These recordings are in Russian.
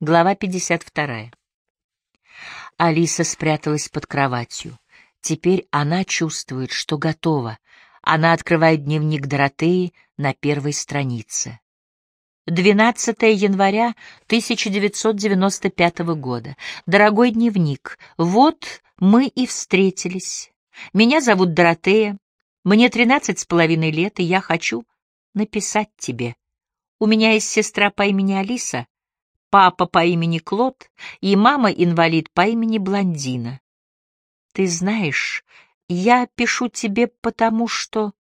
Глава 52. Алиса спряталась под кроватью. Теперь она чувствует, что готова. Она открывает дневник Доротеи на первой странице. 12 января 1995 года. Дорогой дневник, вот мы и встретились. Меня зовут Доротея. Мне тринадцать с половиной лет, и я хочу написать тебе. У меня есть сестра по имени Алиса, папа по имени Клод и мама-инвалид по имени Блондина. Ты знаешь, я пишу тебе потому, что...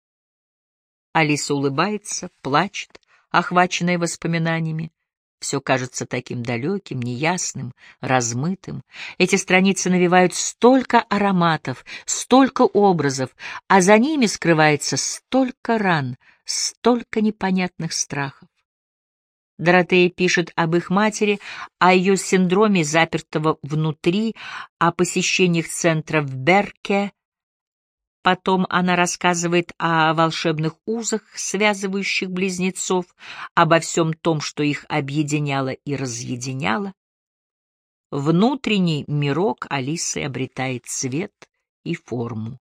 Алиса улыбается, плачет, охваченная воспоминаниями. Все кажется таким далеким, неясным, размытым. Эти страницы навевают столько ароматов, столько образов, а за ними скрывается столько ран, столько непонятных страхов. Доротея пишет об их матери, о ее синдроме запертого внутри, о посещениях центра в Берке. Потом она рассказывает о волшебных узах, связывающих близнецов, обо всем том, что их объединяло и разъединяло. Внутренний мирок Алисы обретает цвет и форму.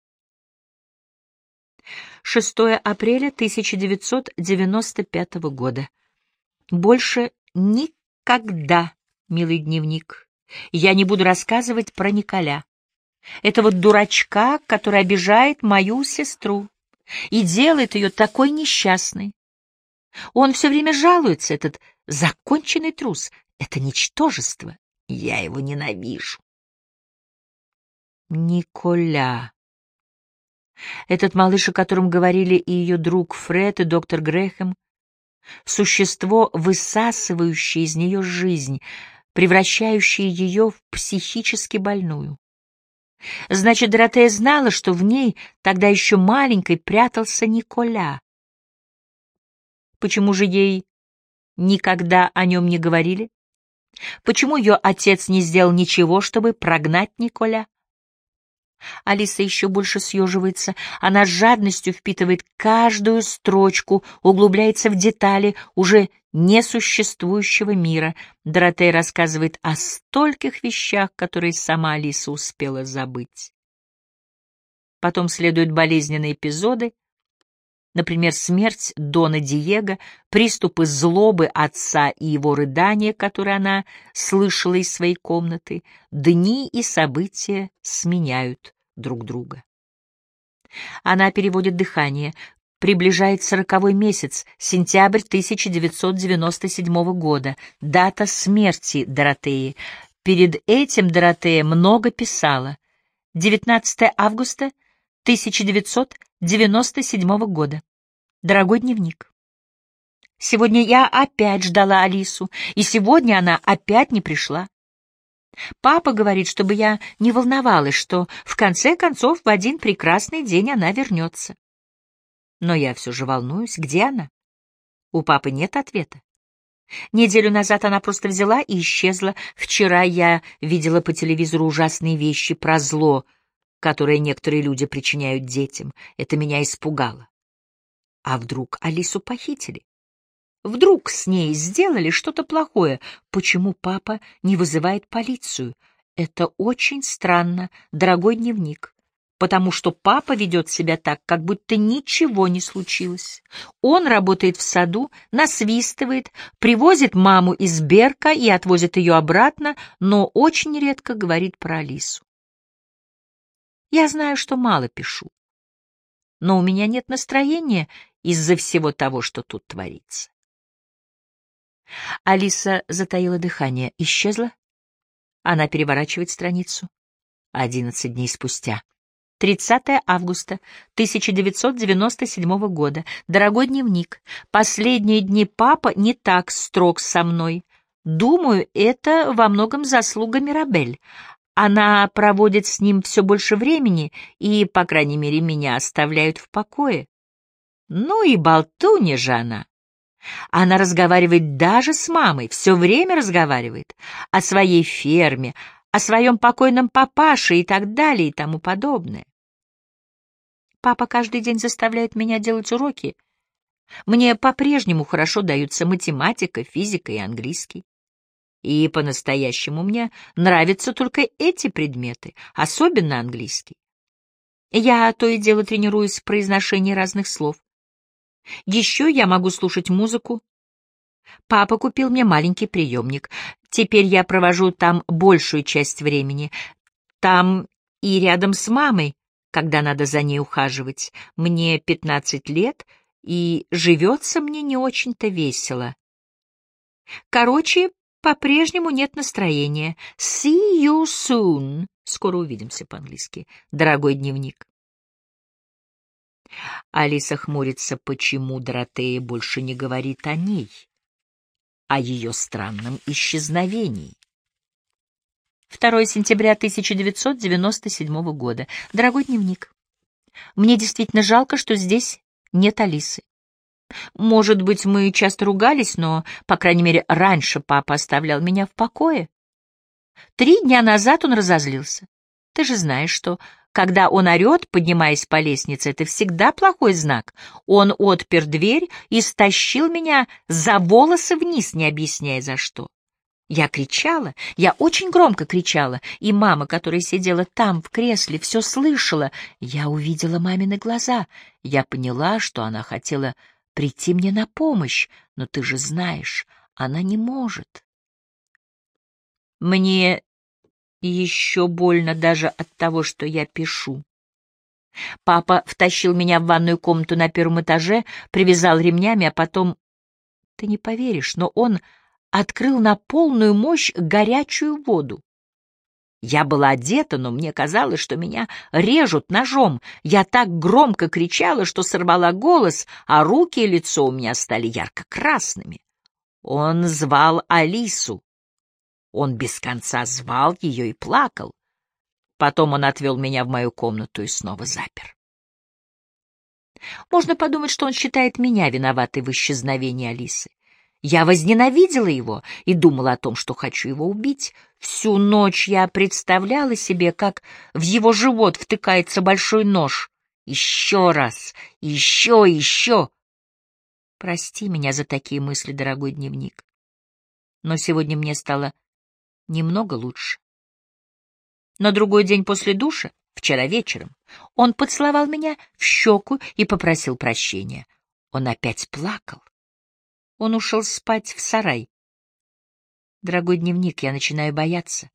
6 апреля 1995 года. Больше никогда, милый дневник, я не буду рассказывать про Николя. Этого дурачка, который обижает мою сестру и делает ее такой несчастной. Он все время жалуется, этот законченный трус, это ничтожество. Я его ненавижу. Николя. Этот малыш, о котором говорили и ее друг Фред, и доктор Грэхэм, существо, высасывающее из нее жизнь, превращающее ее в психически больную. Значит, Доротея знала, что в ней, тогда еще маленькой, прятался Николя. Почему же ей никогда о нем не говорили? Почему ее отец не сделал ничего, чтобы прогнать Николя? Алиса еще больше съеживается. Она с жадностью впитывает каждую строчку, углубляется в детали уже несуществующего мира. Доротея рассказывает о стольких вещах, которые сама Алиса успела забыть. Потом следуют болезненные эпизоды, Например, смерть Дона Диего, приступы злобы отца и его рыдания, которые она слышала из своей комнаты, дни и события сменяют друг друга. Она переводит дыхание. Приближает сороковой месяц, сентябрь 1997 года, дата смерти Доротеи. Перед этим Доротея много писала. 19 августа 1997 года. Дорогой дневник. Сегодня я опять ждала Алису, и сегодня она опять не пришла. Папа говорит, чтобы я не волновалась, что в конце концов в один прекрасный день она вернется. Но я все же волнуюсь, где она? У папы нет ответа. Неделю назад она просто взяла и исчезла. Вчера я видела по телевизору ужасные вещи про зло — которые некоторые люди причиняют детям. Это меня испугало. А вдруг Алису похитили? Вдруг с ней сделали что-то плохое? Почему папа не вызывает полицию? Это очень странно, дорогой дневник, потому что папа ведет себя так, как будто ничего не случилось. Он работает в саду, насвистывает, привозит маму из Берка и отвозит ее обратно, но очень редко говорит про Алису. Я знаю, что мало пишу, но у меня нет настроения из-за всего того, что тут творится. Алиса затаила дыхание. Исчезла? Она переворачивает страницу. Одиннадцать дней спустя. 30 августа 1997 года. Дорогой дневник. Последние дни папа не так строг со мной. Думаю, это во многом заслуга Мирабель. Она проводит с ним все больше времени и, по крайней мере, меня оставляют в покое. Ну и болтунья же она. Она разговаривает даже с мамой, все время разговаривает о своей ферме, о своем покойном папаше и так далее и тому подобное. Папа каждый день заставляет меня делать уроки. Мне по-прежнему хорошо даются математика, физика и английский. И по-настоящему мне нравятся только эти предметы, особенно английский. Я то и дело тренируюсь в произношении разных слов. Еще я могу слушать музыку. Папа купил мне маленький приемник. Теперь я провожу там большую часть времени. Там и рядом с мамой, когда надо за ней ухаживать. Мне пятнадцать лет, и живется мне не очень-то весело. Короче, по-прежнему нет настроения. See you soon. Скоро увидимся по-английски. Дорогой дневник. Алиса хмурится, почему Доротея больше не говорит о ней, о ее странном исчезновении. 2 сентября 1997 года. Дорогой дневник, мне действительно жалко, что здесь нет Алисы. Может быть, мы часто ругались, но, по крайней мере, раньше папа оставлял меня в покое. Три дня назад он разозлился. Ты же знаешь, что, когда он орет, поднимаясь по лестнице, это всегда плохой знак. Он отпер дверь и стащил меня за волосы вниз, не объясняя за что. Я кричала, я очень громко кричала, и мама, которая сидела там, в кресле, все слышала. Я увидела мамины глаза. Я поняла, что она хотела прийти мне на помощь, но ты же знаешь, она не может. Мне еще больно даже от того, что я пишу. Папа втащил меня в ванную комнату на первом этаже, привязал ремнями, а потом... Ты не поверишь, но он открыл на полную мощь горячую воду. Я была одета, но мне казалось, что меня режут ножом. Я так громко кричала, что сорвала голос, а руки и лицо у меня стали ярко-красными. Он звал Алису. Он без конца звал ее и плакал. Потом он отвел меня в мою комнату и снова запер. Можно подумать, что он считает меня виноватой в исчезновении Алисы. Я возненавидела его и думала о том, что хочу его убить. Всю ночь я представляла себе, как в его живот втыкается большой нож. Еще раз, еще, еще. Прости меня за такие мысли, дорогой дневник. Но сегодня мне стало немного лучше. На другой день после душа, вчера вечером, он поцеловал меня в щеку и попросил прощения. Он опять плакал. Он ушел спать в сарай. Дорогой дневник, я начинаю бояться.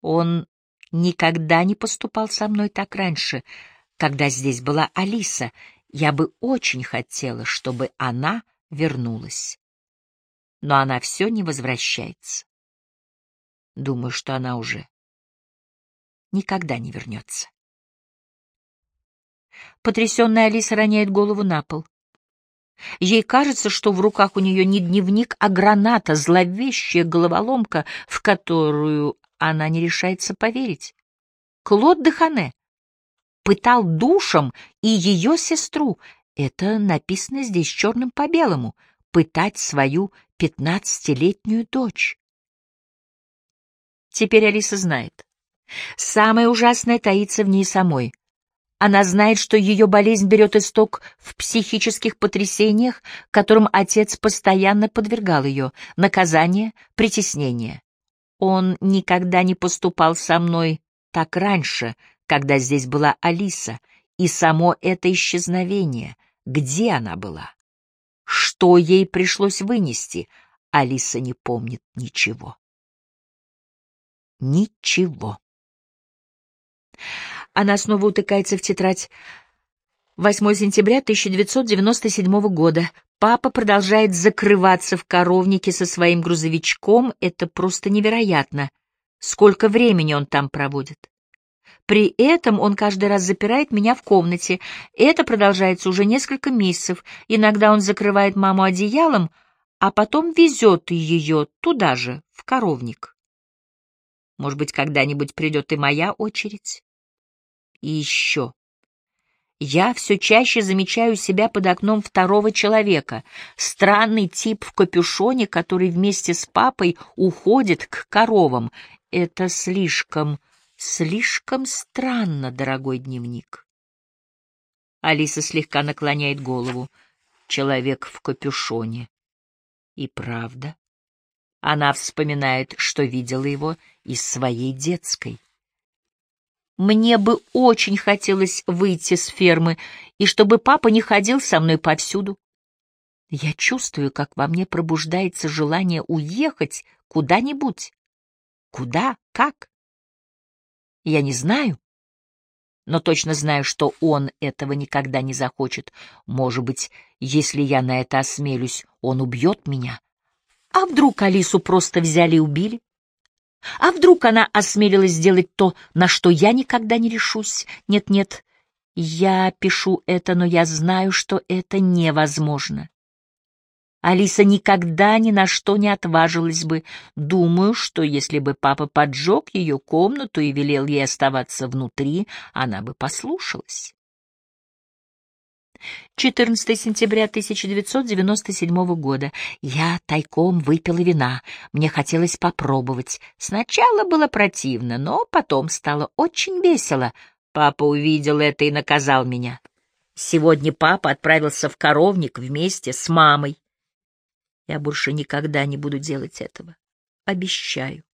Он никогда не поступал со мной так раньше, когда здесь была Алиса. Я бы очень хотела, чтобы она вернулась. Но она все не возвращается. Думаю, что она уже никогда не вернется. Потрясенная Алиса роняет голову на пол. Ей кажется, что в руках у нее не дневник, а граната, зловещая головоломка, в которую она не решается поверить. Клод Дехане пытал душем и ее сестру. Это написано здесь черным по белому. Пытать свою пятнадцатилетнюю дочь. Теперь Алиса знает. Самое ужасное таится в ней самой — она знает, что ее болезнь берет исток в психических потрясениях, которым отец постоянно подвергал ее, наказание, притеснение. Он никогда не поступал со мной так раньше, когда здесь была Алиса, и само это исчезновение, где она была, что ей пришлось вынести, Алиса не помнит ничего. Ничего. Она снова утыкается в тетрадь. 8 сентября 1997 года. Папа продолжает закрываться в коровнике со своим грузовичком. Это просто невероятно. Сколько времени он там проводит. При этом он каждый раз запирает меня в комнате. Это продолжается уже несколько месяцев. Иногда он закрывает маму одеялом, а потом везет ее туда же, в коровник. Может быть, когда-нибудь придет и моя очередь? И еще. Я все чаще замечаю себя под окном второго человека, странный тип в капюшоне, который вместе с папой уходит к коровам. Это слишком, слишком странно, дорогой дневник. Алиса слегка наклоняет голову. Человек в капюшоне. И правда. Она вспоминает, что видела его из своей детской. Мне бы очень хотелось выйти с фермы, и чтобы папа не ходил со мной повсюду. Я чувствую, как во мне пробуждается желание уехать куда-нибудь. Куда? Как? Я не знаю, но точно знаю, что он этого никогда не захочет. Может быть, если я на это осмелюсь, он убьет меня. А вдруг Алису просто взяли и убили? А вдруг она осмелилась сделать то, на что я никогда не решусь? Нет-нет, я пишу это, но я знаю, что это невозможно. Алиса никогда ни на что не отважилась бы. Думаю, что если бы папа поджег ее комнату и велел ей оставаться внутри, она бы послушалась. 14 сентября 1997 года. Я тайком выпила вина. Мне хотелось попробовать. Сначала было противно, но потом стало очень весело. Папа увидел это и наказал меня. Сегодня папа отправился в коровник вместе с мамой. Я больше никогда не буду делать этого. Обещаю.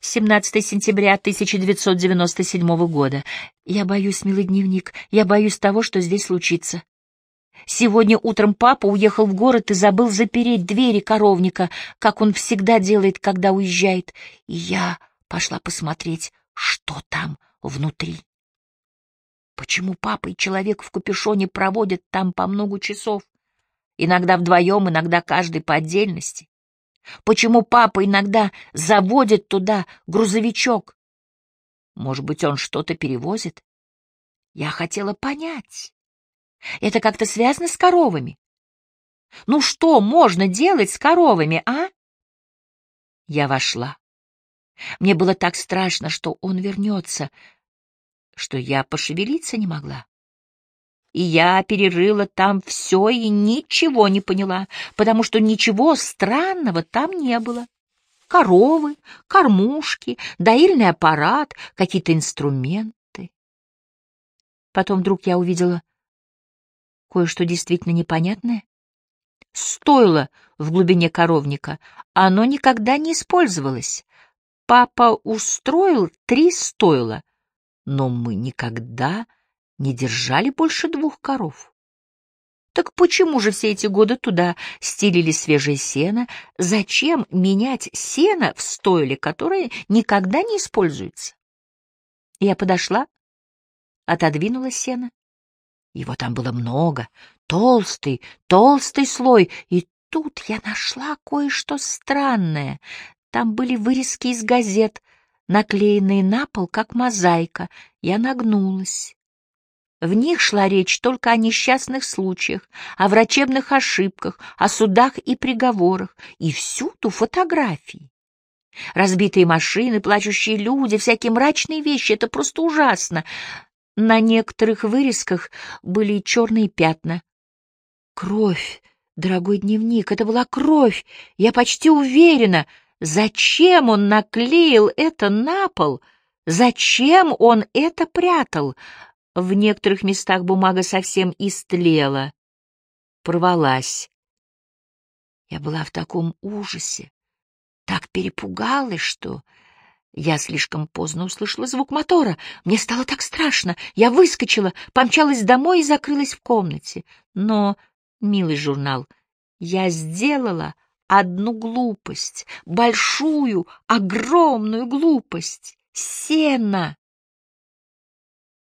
17 сентября 1997 года. Я боюсь, милый дневник, я боюсь того, что здесь случится. Сегодня утром папа уехал в город и забыл запереть двери коровника, как он всегда делает, когда уезжает. И я пошла посмотреть, что там внутри. Почему папа и человек в капюшоне проводят там по много часов? Иногда вдвоем, иногда каждый по отдельности. Почему папа иногда заводит туда грузовичок? Может быть, он что-то перевозит? Я хотела понять. Это как-то связано с коровами. Ну что можно делать с коровами, а? Я вошла. Мне было так страшно, что он вернется, что я пошевелиться не могла. И я перерыла там все и ничего не поняла, потому что ничего странного там не было. Коровы, кормушки, доильный аппарат, какие-то инструменты. Потом вдруг я увидела кое-что действительно непонятное. Стоило в глубине коровника, оно никогда не использовалось. Папа устроил три стойла, но мы никогда не держали больше двух коров. Так почему же все эти годы туда стелили свежее сено? Зачем менять сено в стойле, которое никогда не используется? Я подошла, отодвинула сено. Его там было много, толстый, толстый слой, и тут я нашла кое-что странное. Там были вырезки из газет, наклеенные на пол, как мозаика. Я нагнулась. В них шла речь только о несчастных случаях, о врачебных ошибках, о судах и приговорах, и всюду фотографии. Разбитые машины, плачущие люди, всякие мрачные вещи — это просто ужасно. На некоторых вырезках были черные пятна. Кровь, дорогой дневник, это была кровь, я почти уверена. Зачем он наклеил это на пол? Зачем он это прятал? В некоторых местах бумага совсем истлела, порвалась. Я была в таком ужасе, так перепугалась, что... Я слишком поздно услышала звук мотора. Мне стало так страшно. Я выскочила, помчалась домой и закрылась в комнате. Но, милый журнал, я сделала одну глупость, большую, огромную глупость. Сено!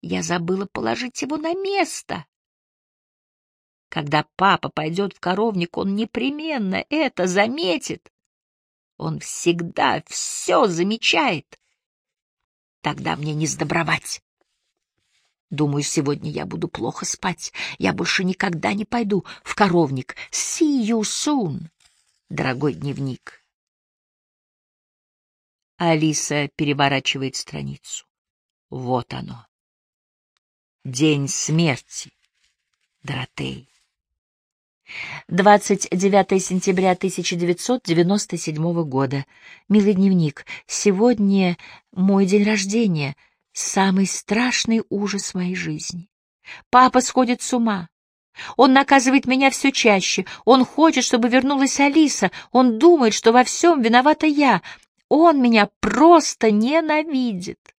Я забыла положить его на место. Когда папа пойдет в коровник, он непременно это заметит. Он всегда все замечает. Тогда мне не сдобровать. Думаю, сегодня я буду плохо спать. Я больше никогда не пойду в коровник. See you soon, дорогой дневник. Алиса переворачивает страницу. Вот оно. День смерти. Доротей. 29 сентября 1997 года. Милый дневник, сегодня мой день рождения, самый страшный ужас моей жизни. Папа сходит с ума. Он наказывает меня все чаще. Он хочет, чтобы вернулась Алиса. Он думает, что во всем виновата я. Он меня просто ненавидит.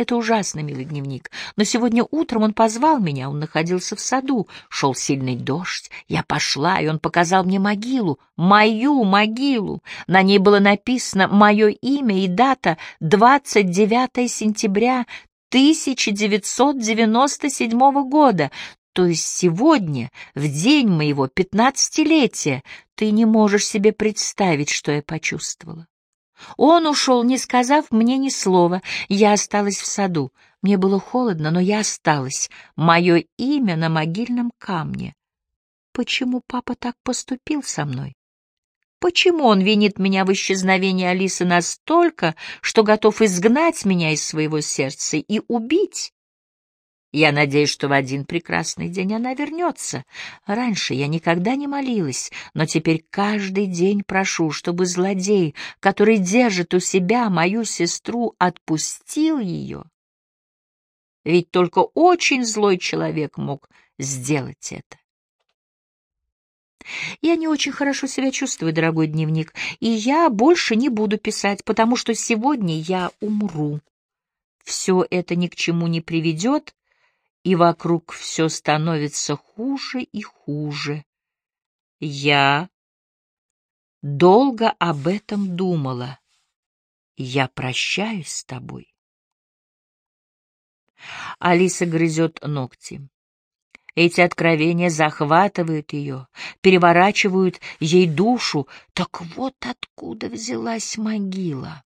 Это ужасно, милый дневник. Но сегодня утром он позвал меня, он находился в саду. Шел сильный дождь. Я пошла, и он показал мне могилу. Мою могилу. На ней было написано мое имя и дата 29 сентября 1997 года. То есть сегодня, в день моего пятнадцатилетия, ты не можешь себе представить, что я почувствовала. Он ушел, не сказав мне ни слова. Я осталась в саду. Мне было холодно, но я осталась. Мое имя на могильном камне. Почему папа так поступил со мной? Почему он винит меня в исчезновении Алисы настолько, что готов изгнать меня из своего сердца и убить? Я надеюсь, что в один прекрасный день она вернется. Раньше я никогда не молилась, но теперь каждый день прошу, чтобы злодей, который держит у себя мою сестру, отпустил ее. Ведь только очень злой человек мог сделать это. Я не очень хорошо себя чувствую, дорогой дневник, и я больше не буду писать, потому что сегодня я умру. Все это ни к чему не приведет, и вокруг все становится хуже и хуже. Я долго об этом думала. Я прощаюсь с тобой. Алиса грызет ногти. Эти откровения захватывают ее, переворачивают ей душу. Так вот откуда взялась могила.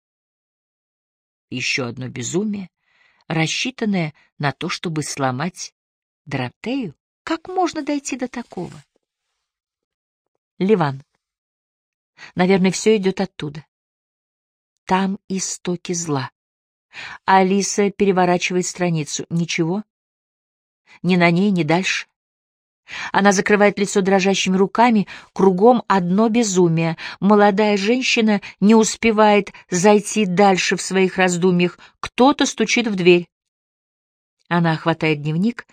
Еще одно безумие, рассчитанная на то, чтобы сломать Доротею? Как можно дойти до такого? Ливан. Наверное, все идет оттуда. Там истоки зла. Алиса переворачивает страницу. Ничего. Ни на ней, ни дальше. Она закрывает лицо дрожащими руками, кругом одно безумие. Молодая женщина не успевает зайти дальше в своих раздумьях. Кто-то стучит в дверь. Она хватает дневник,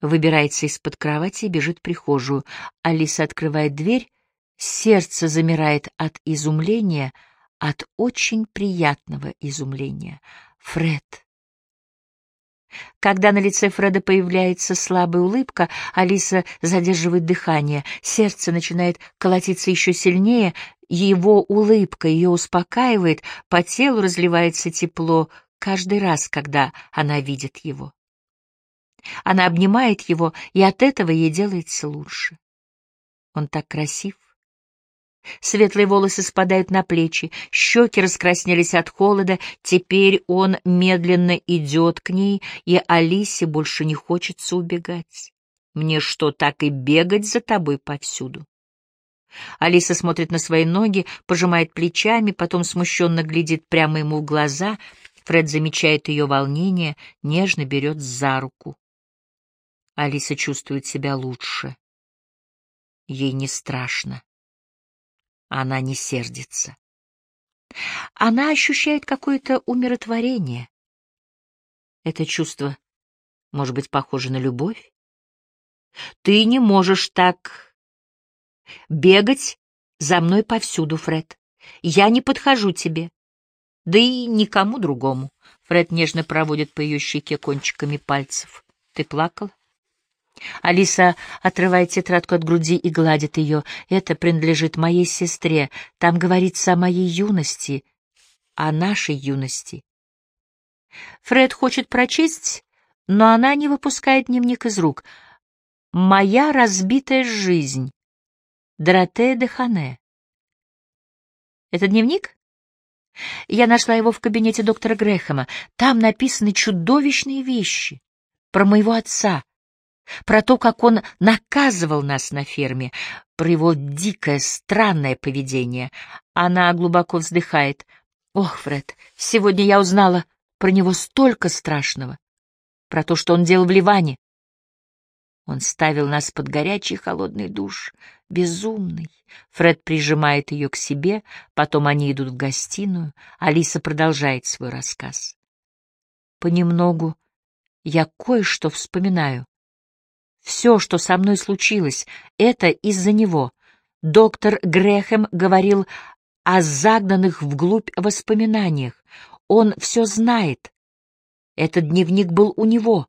выбирается из-под кровати и бежит в прихожую. Алиса открывает дверь, сердце замирает от изумления, от очень приятного изумления. Фред. Когда на лице Фреда появляется слабая улыбка, Алиса задерживает дыхание, сердце начинает колотиться еще сильнее, его улыбка ее успокаивает, по телу разливается тепло каждый раз, когда она видит его. Она обнимает его, и от этого ей делается лучше. Он так красив. Светлые волосы спадают на плечи, щеки раскраснелись от холода, теперь он медленно идет к ней, и Алисе больше не хочется убегать. Мне что, так и бегать за тобой повсюду? Алиса смотрит на свои ноги, пожимает плечами, потом смущенно глядит прямо ему в глаза. Фред замечает ее волнение, нежно берет за руку. Алиса чувствует себя лучше. Ей не страшно. Она не сердится. Она ощущает какое-то умиротворение. Это чувство может быть похоже на любовь? Ты не можешь так бегать за мной повсюду, Фред. Я не подхожу тебе. Да и никому другому. Фред нежно проводит по ее щеке кончиками пальцев. Ты плакал? Алиса отрывает тетрадку от груди и гладит ее. Это принадлежит моей сестре. Там говорится о моей юности, о нашей юности. Фред хочет прочесть, но она не выпускает дневник из рук. «Моя разбитая жизнь». Доротея де Хане. Это дневник? Я нашла его в кабинете доктора Грэхэма. Там написаны чудовищные вещи про моего отца, про то, как он наказывал нас на ферме, про его дикое, странное поведение. Она глубоко вздыхает. Ох, Фред, сегодня я узнала про него столько страшного. Про то, что он делал в Ливане. Он ставил нас под горячий холодный душ. Безумный. Фред прижимает ее к себе, потом они идут в гостиную. Алиса продолжает свой рассказ. Понемногу я кое-что вспоминаю. Все, что со мной случилось, это из-за него. Доктор Грэхэм говорил о загнанных вглубь воспоминаниях. Он все знает. Этот дневник был у него.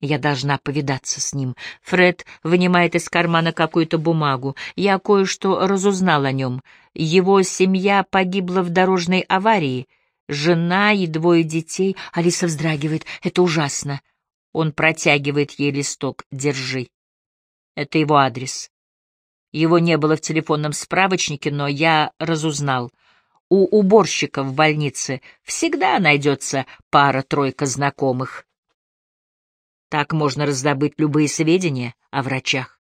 Я должна повидаться с ним. Фред вынимает из кармана какую-то бумагу. Я кое-что разузнал о нем. Его семья погибла в дорожной аварии. Жена и двое детей. Алиса вздрагивает. Это ужасно. Он протягивает ей листок. Держи. Это его адрес. Его не было в телефонном справочнике, но я разузнал. У уборщика в больнице всегда найдется пара-тройка знакомых. Так можно раздобыть любые сведения о врачах.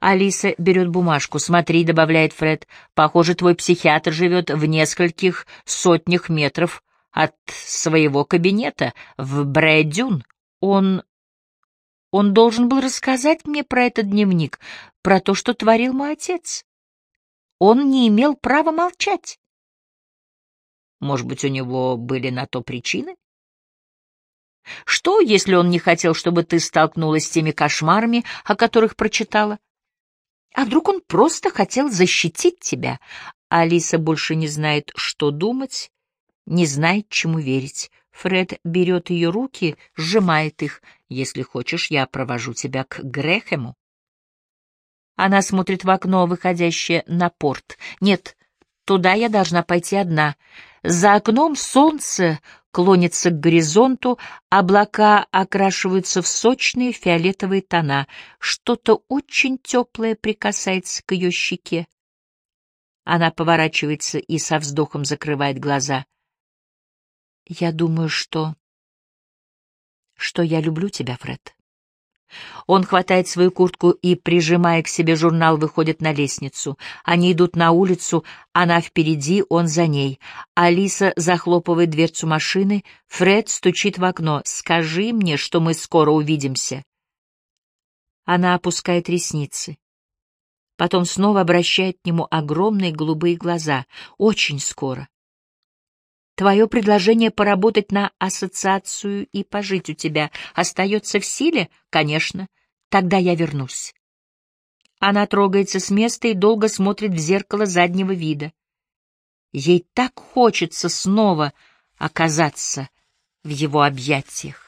Алиса берет бумажку. «Смотри», — добавляет Фред, — «похоже, твой психиатр живет в нескольких сотнях метров от своего кабинета в Брэдюн. Он... он должен был рассказать мне про этот дневник, про то, что творил мой отец. Он не имел права молчать. Может быть, у него были на то причины? Что, если он не хотел, чтобы ты столкнулась с теми кошмарами, о которых прочитала? А вдруг он просто хотел защитить тебя? Алиса больше не знает, что думать, не знает, чему верить. Фред берет ее руки, сжимает их. Если хочешь, я провожу тебя к Грехему. Она смотрит в окно, выходящее на порт. Нет, туда я должна пойти одна. За окном солнце клонится к горизонту, облака окрашиваются в сочные фиолетовые тона. Что-то очень теплое прикасается к ее щеке. Она поворачивается и со вздохом закрывает глаза. Я думаю, что... что я люблю тебя, Фред. Он хватает свою куртку и, прижимая к себе журнал, выходит на лестницу. Они идут на улицу, она впереди, он за ней. Алиса захлопывает дверцу машины, Фред стучит в окно. «Скажи мне, что мы скоро увидимся». Она опускает ресницы. Потом снова обращает к нему огромные голубые глаза. «Очень скоро». Твое предложение поработать на ассоциацию и пожить у тебя остается в силе? Конечно. Тогда я вернусь. Она трогается с места и долго смотрит в зеркало заднего вида. Ей так хочется снова оказаться в его объятиях.